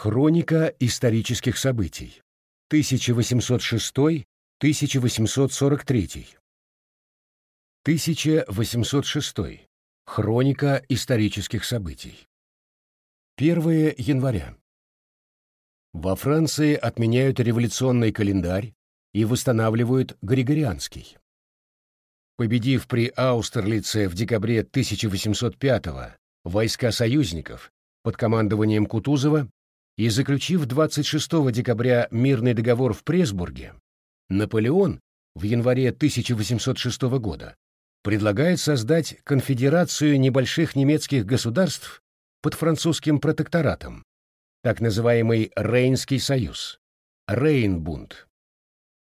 Хроника исторических событий. 1806-1843. 1806. Хроника исторических событий. 1 января. Во Франции отменяют революционный календарь и восстанавливают Григорианский. Победив при Аустерлице в декабре 1805 войска союзников под командованием Кутузова и заключив 26 декабря мирный договор в Пресбурге, Наполеон в январе 1806 года предлагает создать конфедерацию небольших немецких государств под французским протекторатом, так называемый Рейнский союз, Рейнбунд.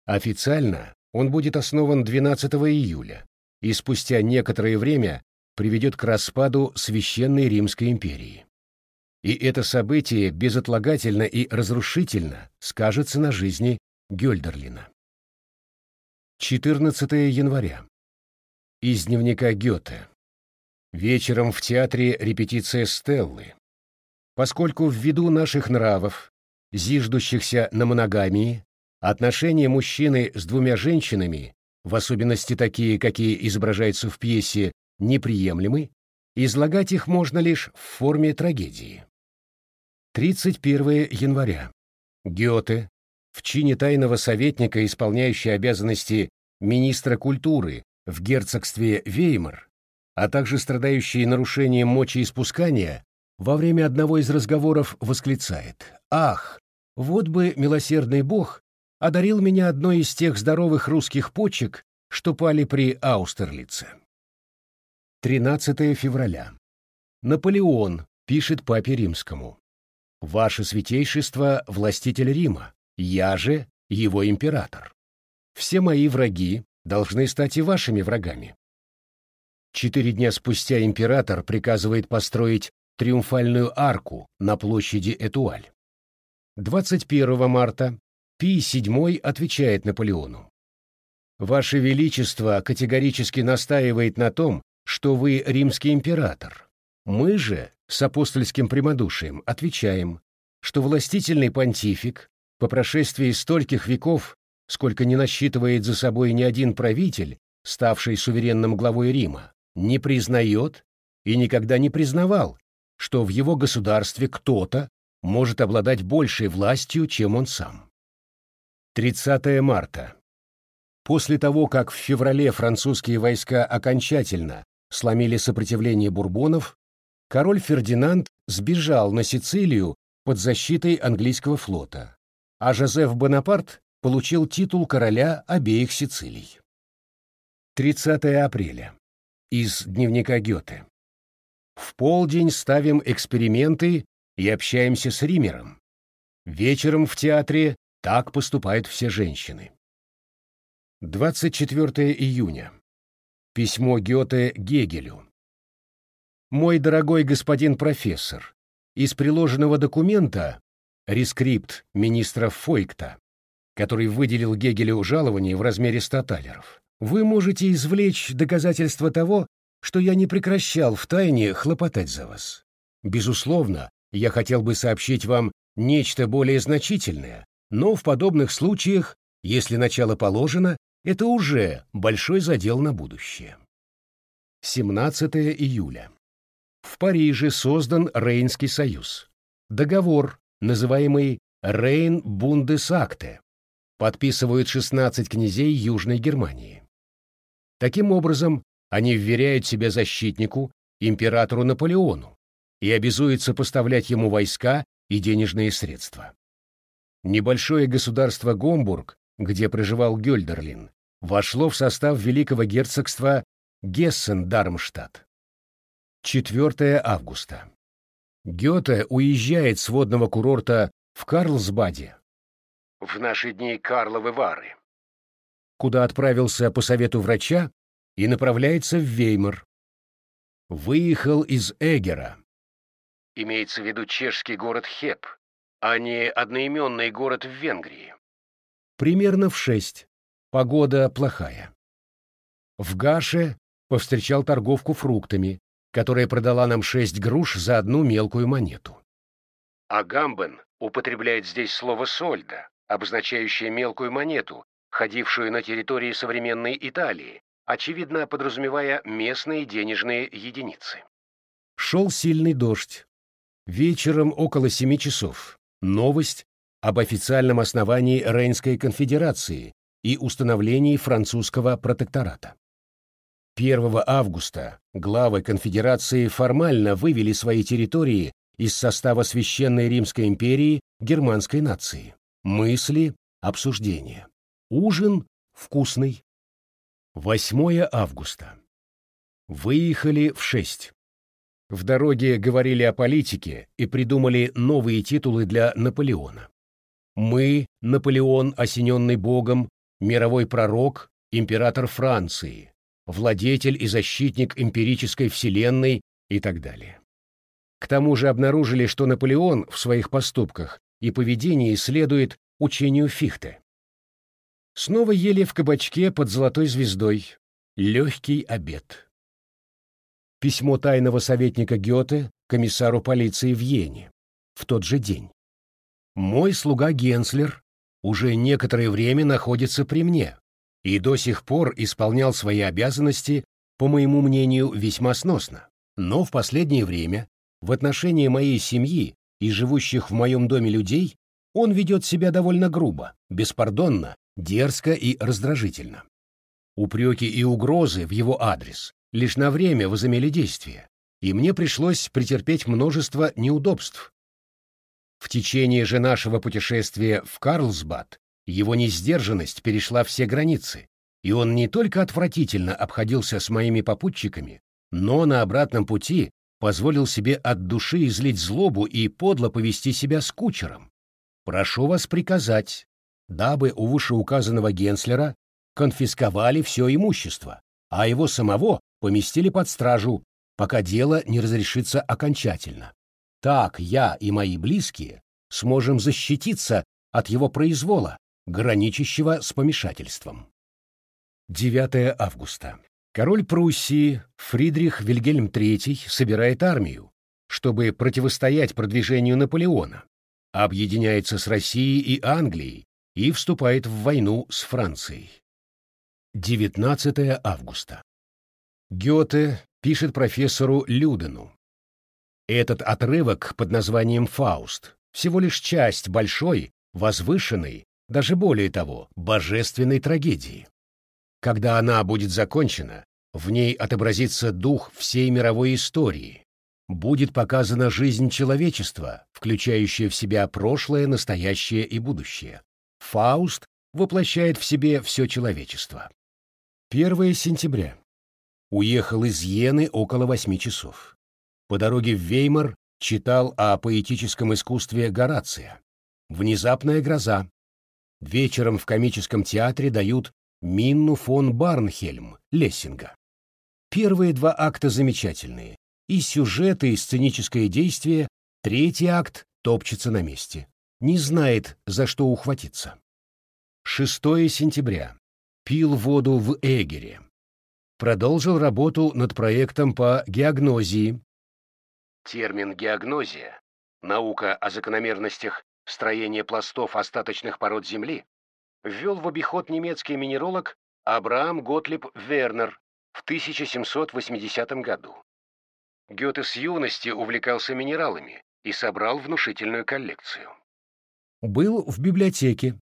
Официально он будет основан 12 июля и спустя некоторое время приведет к распаду Священной Римской империи. И это событие безотлагательно и разрушительно скажется на жизни Гёльдерлина. 14 января. Из дневника Гёте. Вечером в театре репетиция Стеллы. Поскольку ввиду наших нравов, зиждущихся на моногамии, отношения мужчины с двумя женщинами, в особенности такие, какие изображаются в пьесе, неприемлемы, излагать их можно лишь в форме трагедии. 31 января. Гёте, в чине тайного советника, исполняющий обязанности министра культуры в герцогстве Веймар, а также страдающий нарушением мочеиспускания, во время одного из разговоров восклицает «Ах, вот бы милосердный бог одарил меня одной из тех здоровых русских почек, что пали при Аустерлице». 13 февраля. Наполеон пишет папе римскому. Ваше святейшество — властитель Рима, я же его император. Все мои враги должны стать и вашими врагами. Четыре дня спустя император приказывает построить триумфальную арку на площади Этуаль. 21 марта Пий VII отвечает Наполеону. «Ваше Величество категорически настаивает на том, что вы римский император. Мы же с апостольским прямодушием отвечаем, что властительный понтифик по прошествии стольких веков, сколько не насчитывает за собой ни один правитель, ставший суверенным главой Рима, не признает и никогда не признавал, что в его государстве кто-то может обладать большей властью, чем он сам. 30 марта. После того, как в феврале французские войска окончательно сломили сопротивление бурбонов, король Фердинанд сбежал на Сицилию под защитой английского флота, а Жозеф Бонапарт получил титул короля обеих Сицилий. 30 апреля. Из дневника Гёте. В полдень ставим эксперименты и общаемся с Римером. Вечером в театре так поступают все женщины. 24 июня. Письмо Гёте Гегелю. Мой дорогой господин профессор, из приложенного документа рескрипт министра Фойкта, который выделил Гегелю жалование в размере 100 талеров, вы можете извлечь доказательства того, что я не прекращал втайне хлопотать за вас. Безусловно, я хотел бы сообщить вам нечто более значительное, но в подобных случаях, если начало положено, это уже большой задел на будущее. 17 июля. В Париже создан Рейнский союз. Договор, называемый Рейн-Бундесакте, подписывают 16 князей Южной Германии. Таким образом, они вверяют себя защитнику, императору Наполеону, и обязуются поставлять ему войска и денежные средства. Небольшое государство Гомбург, где проживал Гёльдерлин, вошло в состав Великого герцогства Гессен-Дармштадт. 4 августа. Гёте уезжает с водного курорта в Карлсбаде, в наши дни Карловы Вары, куда отправился по совету врача и направляется в Веймар. Выехал из Эгера. Имеется в виду чешский город Хеп, а не одноименный город в Венгрии. Примерно в шесть. Погода плохая. В Гаше повстречал торговку фруктами, которая продала нам шесть груш за одну мелкую монету. А Гамбен употребляет здесь слово «сольда», обозначающее мелкую монету, ходившую на территории современной Италии, очевидно подразумевая местные денежные единицы. Шел сильный дождь. Вечером около семи часов. Новость об официальном основании Рейнской конфедерации и установлении французского протектората. 1 августа главы конфедерации формально вывели свои территории из состава Священной Римской империи германской нации. Мысли, обсуждения. Ужин вкусный. 8 августа. Выехали в 6. В дороге говорили о политике и придумали новые титулы для Наполеона. Мы, Наполеон, осененный Богом, мировой пророк, император Франции, владетель и защитник эмпирической вселенной и так далее. К тому же обнаружили, что Наполеон в своих поступках и поведении следует учению Фихте. Снова ели в кабачке под золотой звездой. Легкий обед. Письмо тайного советника Гёте комиссару полиции в Йене. В тот же день. Мой слуга Генслер уже некоторое время находится при мне и до сих пор исполнял свои обязанности, по моему мнению, весьма сносно. Но в последнее время, в отношении моей семьи и живущих в моем доме людей, он ведет себя довольно грубо, беспардонно дерзко и раздражительно. Упреки и угрозы в его адрес лишь на время возымели действие, и мне пришлось претерпеть множество неудобств. В течение же нашего путешествия в Карлсбад его несдержанность перешла все границы, и он не только отвратительно обходился с моими попутчиками, но на обратном пути позволил себе от души излить злобу и подло повести себя с кучером. Прошу вас приказать, дабы у вышеуказанного Генслера конфисковали все имущество, а его самого поместили под стражу, пока дело не разрешится окончательно. Так я и мои близкие сможем защититься от его произвола, граничащего с помешательством. 9 августа. Король Пруссии Фридрих Вильгельм III собирает армию, чтобы противостоять продвижению Наполеона, объединяется с Россией и Англией и вступает в войну с Францией. 19 августа. Гёте пишет профессору Людену. Этот отрывок под названием «Фауст» всего лишь часть большой, возвышенной, даже более того, божественной трагедии. Когда она будет закончена, в ней отобразится дух всей мировой истории, будет показана жизнь человечества, включающая в себя прошлое, настоящее и будущее. Фауст воплощает в себе все человечество. 1 сентября. Уехал из Йены около восьми часов. По дороге в Веймар читал о поэтическом искусстве Горация. Внезапная гроза. Вечером в комическом театре дают Минну фон Барнхельм Лессинга. Первые два акта замечательные. И сюжет, и сценическое действие. Третий акт топчется на месте не знает, за что ухватиться. 6 сентября. Пил воду в Эгере. Продолжил работу над проектом по геогнозии. Термин «геогнозия» — наука о закономерностях строения пластов остаточных пород Земли — ввел в обиход немецкий минералог Абрахам Готлиб Вернер в 1780 году. Гёте с юности увлекался минералами и собрал внушительную коллекцию. Был в библиотеке.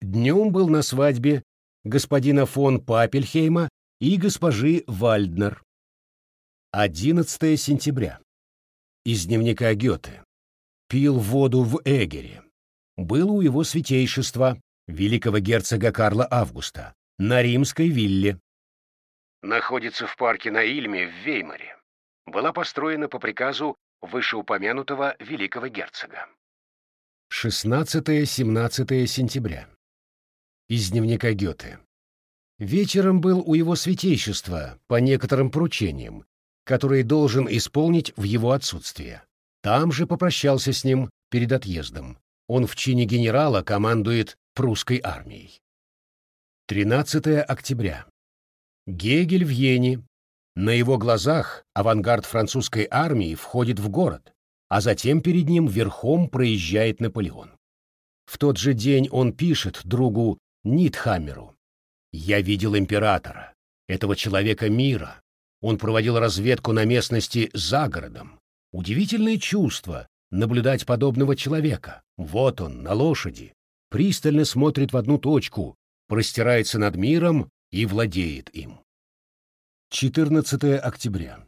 Днем был на свадьбе господина фон Папельхейма и госпожи Вальднер. 11 сентября. Из дневника Гёте. Пил воду в Эгере. Был у его святейшества, великого герцога Карла Августа, на римской вилле. Находится в парке на Ильме в Веймаре. Была построена по приказу вышеупомянутого великого герцога. 16-17 сентября. Из дневника Гёте. Вечером был у его святейшества по некоторым поручениям, которые должен исполнить в его отсутствие. Там же попрощался с ним перед отъездом. Он в чине генерала командует прусской армией. 13 октября. Гегель в Йене. На его глазах авангард французской армии входит в город а затем перед ним верхом проезжает Наполеон. В тот же день он пишет другу Нитхаммеру. «Я видел императора, этого человека мира. Он проводил разведку на местности за городом. Удивительное чувство наблюдать подобного человека. Вот он, на лошади, пристально смотрит в одну точку, простирается над миром и владеет им. 14 октября.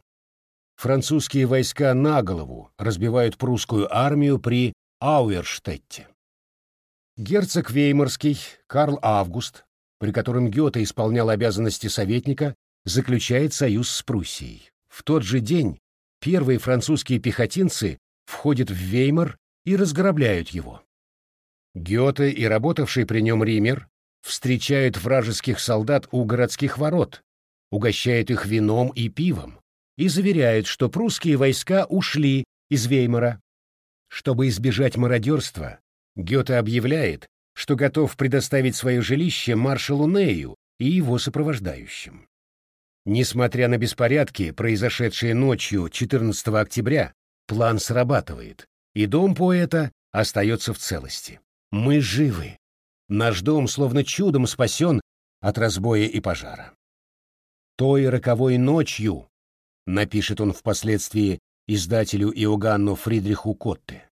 Французские войска на голову разбивают прусскую армию при Ауэрштетте. Герцог Веймарский Карл Август, при котором Гёте исполнял обязанности советника, заключает союз с Пруссией. В тот же день первые французские пехотинцы входят в Веймар и разграбляют его. Гёте и работавший при нем Ример встречают вражеских солдат у городских ворот, угощают их вином и пивом и заверяют, что прусские войска ушли из Веймара. Чтобы избежать мародерства, Гёте объявляет, что готов предоставить свое жилище маршалу Нею и его сопровождающим. Несмотря на беспорядки, произошедшие ночью 14 октября, план срабатывает, и дом поэта остается в целости. Мы живы. Наш дом словно чудом спасен от разбоя и пожара. Той роковой ночью, напишет он впоследствии издателю Иоганну Фридриху Котте,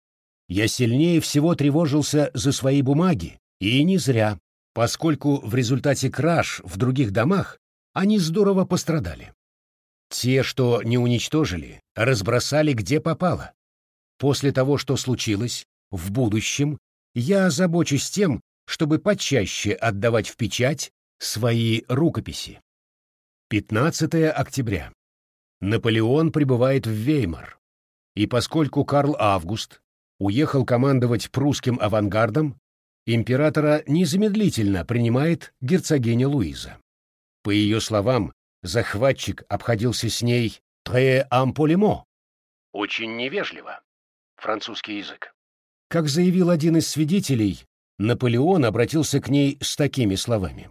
я сильнее всего тревожился за свои бумаги, и не зря, поскольку в результате краж в других домах они здорово пострадали. Те, что не уничтожили, разбросали где попало. После того, что случилось, в будущем я озабочусь тем, чтобы почаще отдавать в печать свои рукописи. 15 октября. Наполеон прибывает в Веймар. И поскольку Карл Август уехал командовать прусским авангардом, императора незамедлительно принимает герцогиня Луиза. По ее словам, захватчик обходился с ней «très ampoliment» — очень невежливо, французский язык. Как заявил один из свидетелей, Наполеон обратился к ней с такими словами.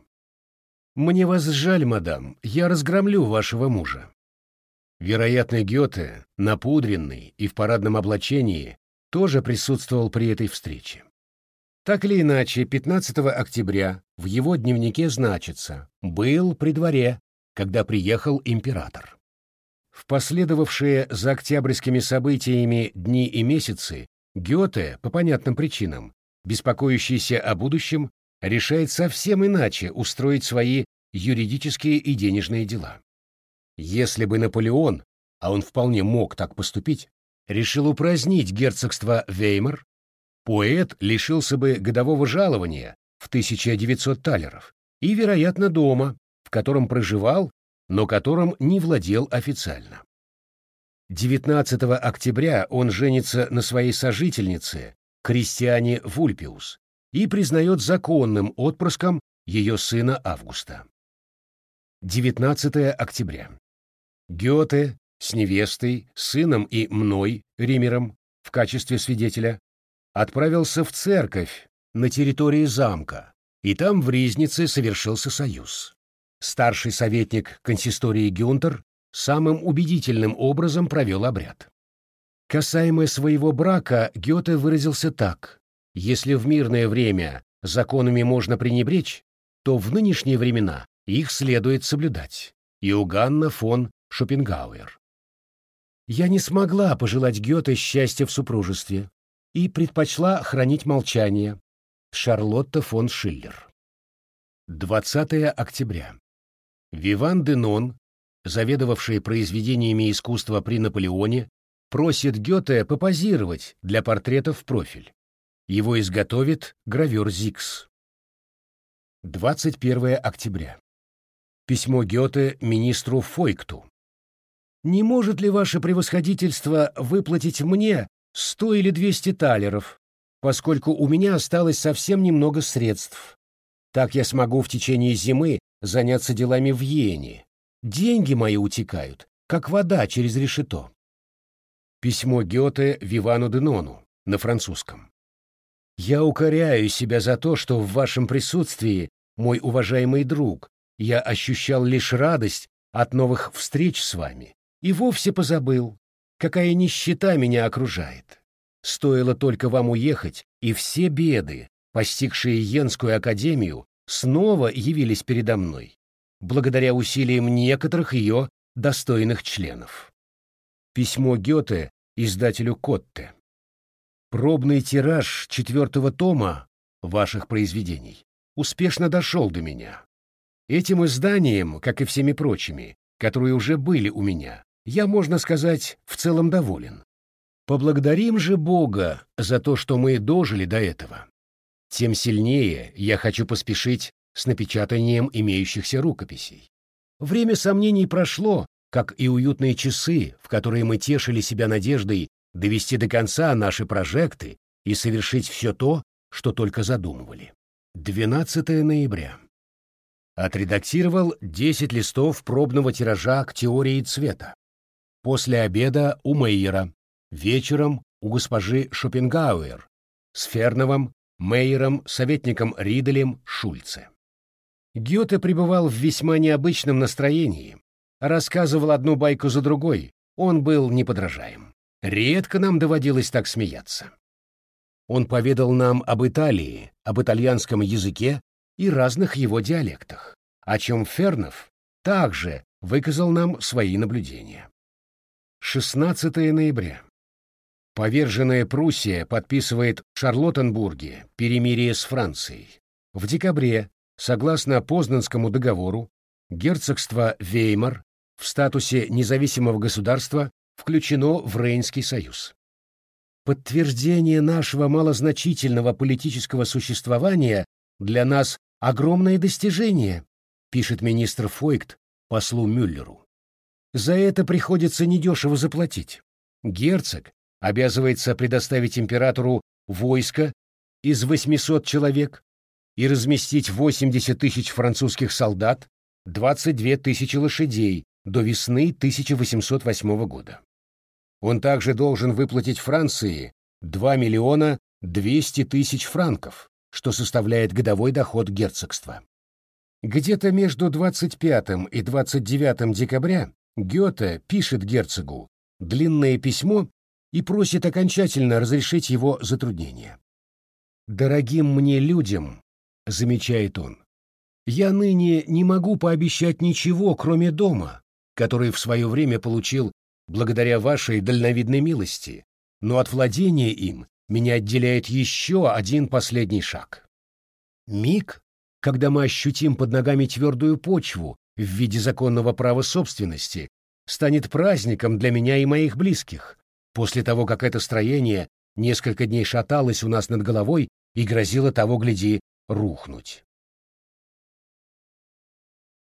«Мне вас жаль, мадам, я разгромлю вашего мужа». Вероятно, Гёте, напудренный и в парадном облачении, тоже присутствовал при этой встрече. Так или иначе, 15 октября в его дневнике значится «был при дворе, когда приехал император». В последовавшие за октябрьскими событиями дни и месяцы Гёте, по понятным причинам, беспокоящийся о будущем, решает совсем иначе устроить свои юридические и денежные дела. Если бы Наполеон, а он вполне мог так поступить, решил упразднить герцогство Веймар, поэт лишился бы годового жалования в 1900 талеров и, вероятно, дома, котором проживал, но которым не владел официально. 19 октября он женится на своей сожительнице, Кристиане Вульпиус, и признает законным отпрыском ее сына Августа. 19 октября. Гёте с невестой, сыном и мной, Римером, в качестве свидетеля, отправился в церковь на территории замка, и там в Ризнице совершился союз. Старший советник консистории Гюнтер самым убедительным образом провел обряд. Касаемо своего брака, Гёте выразился так. Если в мирное время законами можно пренебречь, то в нынешние времена их следует соблюдать. Иоганна фон Шопенгауэр. Я не смогла пожелать Гёте счастья в супружестве и предпочла хранить молчание. Шарлотта фон Шиллер. 20 октября. Виван Денон, заведовавший произведениями искусства при Наполеоне, просит Гёте попозировать для портретов в профиль. Его изготовит гравер Зикс. 21 октября. Письмо Гёте министру Фойкту. «Не может ли ваше превосходительство выплатить мне сто или двести талеров, поскольку у меня осталось совсем немного средств? Так я смогу в течение зимы заняться делами в Йене. Деньги мои утекают, как вода через решето». Письмо Гёте Вивану Денону на французском. «Я укоряю себя за то, что в вашем присутствии, мой уважаемый друг, я ощущал лишь радость от новых встреч с вами и вовсе позабыл, какая нищета меня окружает. Стоило только вам уехать, и все беды, постигшие Йенскую академию, снова явились передо мной, благодаря усилиям некоторых ее достойных членов. Письмо Гёте издателю Котте. Пробный тираж четвертого тома ваших произведений успешно дошел до меня. Этим изданием, как и всеми прочими, которые уже были у меня, я, можно сказать, в целом доволен. Поблагодарим же Бога за то, что мы дожили до этого. Тем сильнее я хочу поспешить с напечатанием имеющихся рукописей. Время сомнений прошло, как и уютные часы, в которые мы тешили себя надеждой довести до конца наши прожекты и совершить все то, что только задумывали. 12 ноября. Отредактировал 10 листов пробного тиража к теории цвета. После обеда у Мейера, вечером у госпожи Шопенгауэр, с Ферновым, Мейером, советником Риделем, Шульце. Гёте пребывал в весьма необычном настроении, рассказывал одну байку за другой, он был неподражаем. Редко нам доводилось так смеяться. Он поведал нам об Италии, об итальянском языке и разных его диалектах, о чем Фернов также выказал нам свои наблюдения. 16 ноября. Поверженная Пруссия подписывает в Шарлоттенбурге перемирие с Францией. В декабре, согласно Познанскому договору, герцогство Веймар в статусе независимого государства включено в Рейнский союз. Подтверждение нашего малозначительного политического существования для нас огромное достижение, пишет министр Фойкт послу Мюллеру. За это приходится недешево заплатить. Герцог обязывается предоставить императору войско из 800 человек и разместить 80 тысяч французских солдат, 22 тысячи лошадей до весны 1808 года. Он также должен выплатить Франции 2 миллиона 200 тысяч франков, что составляет годовой доход герцогства. Где-то между 25 и 29 декабря Гёте пишет герцогу длинное письмо и просит окончательно разрешить его затруднения. «Дорогим мне людям», — замечает он, — «я ныне не могу пообещать ничего, кроме дома, который в свое время получил благодаря вашей дальновидной милости, но от владения им меня отделяет еще один последний шаг. Миг, когда мы ощутим под ногами твердую почву в виде законного права собственности, станет праздником для меня и моих близких, после того, как это строение несколько дней шаталось у нас над головой и грозило того, гляди, рухнуть.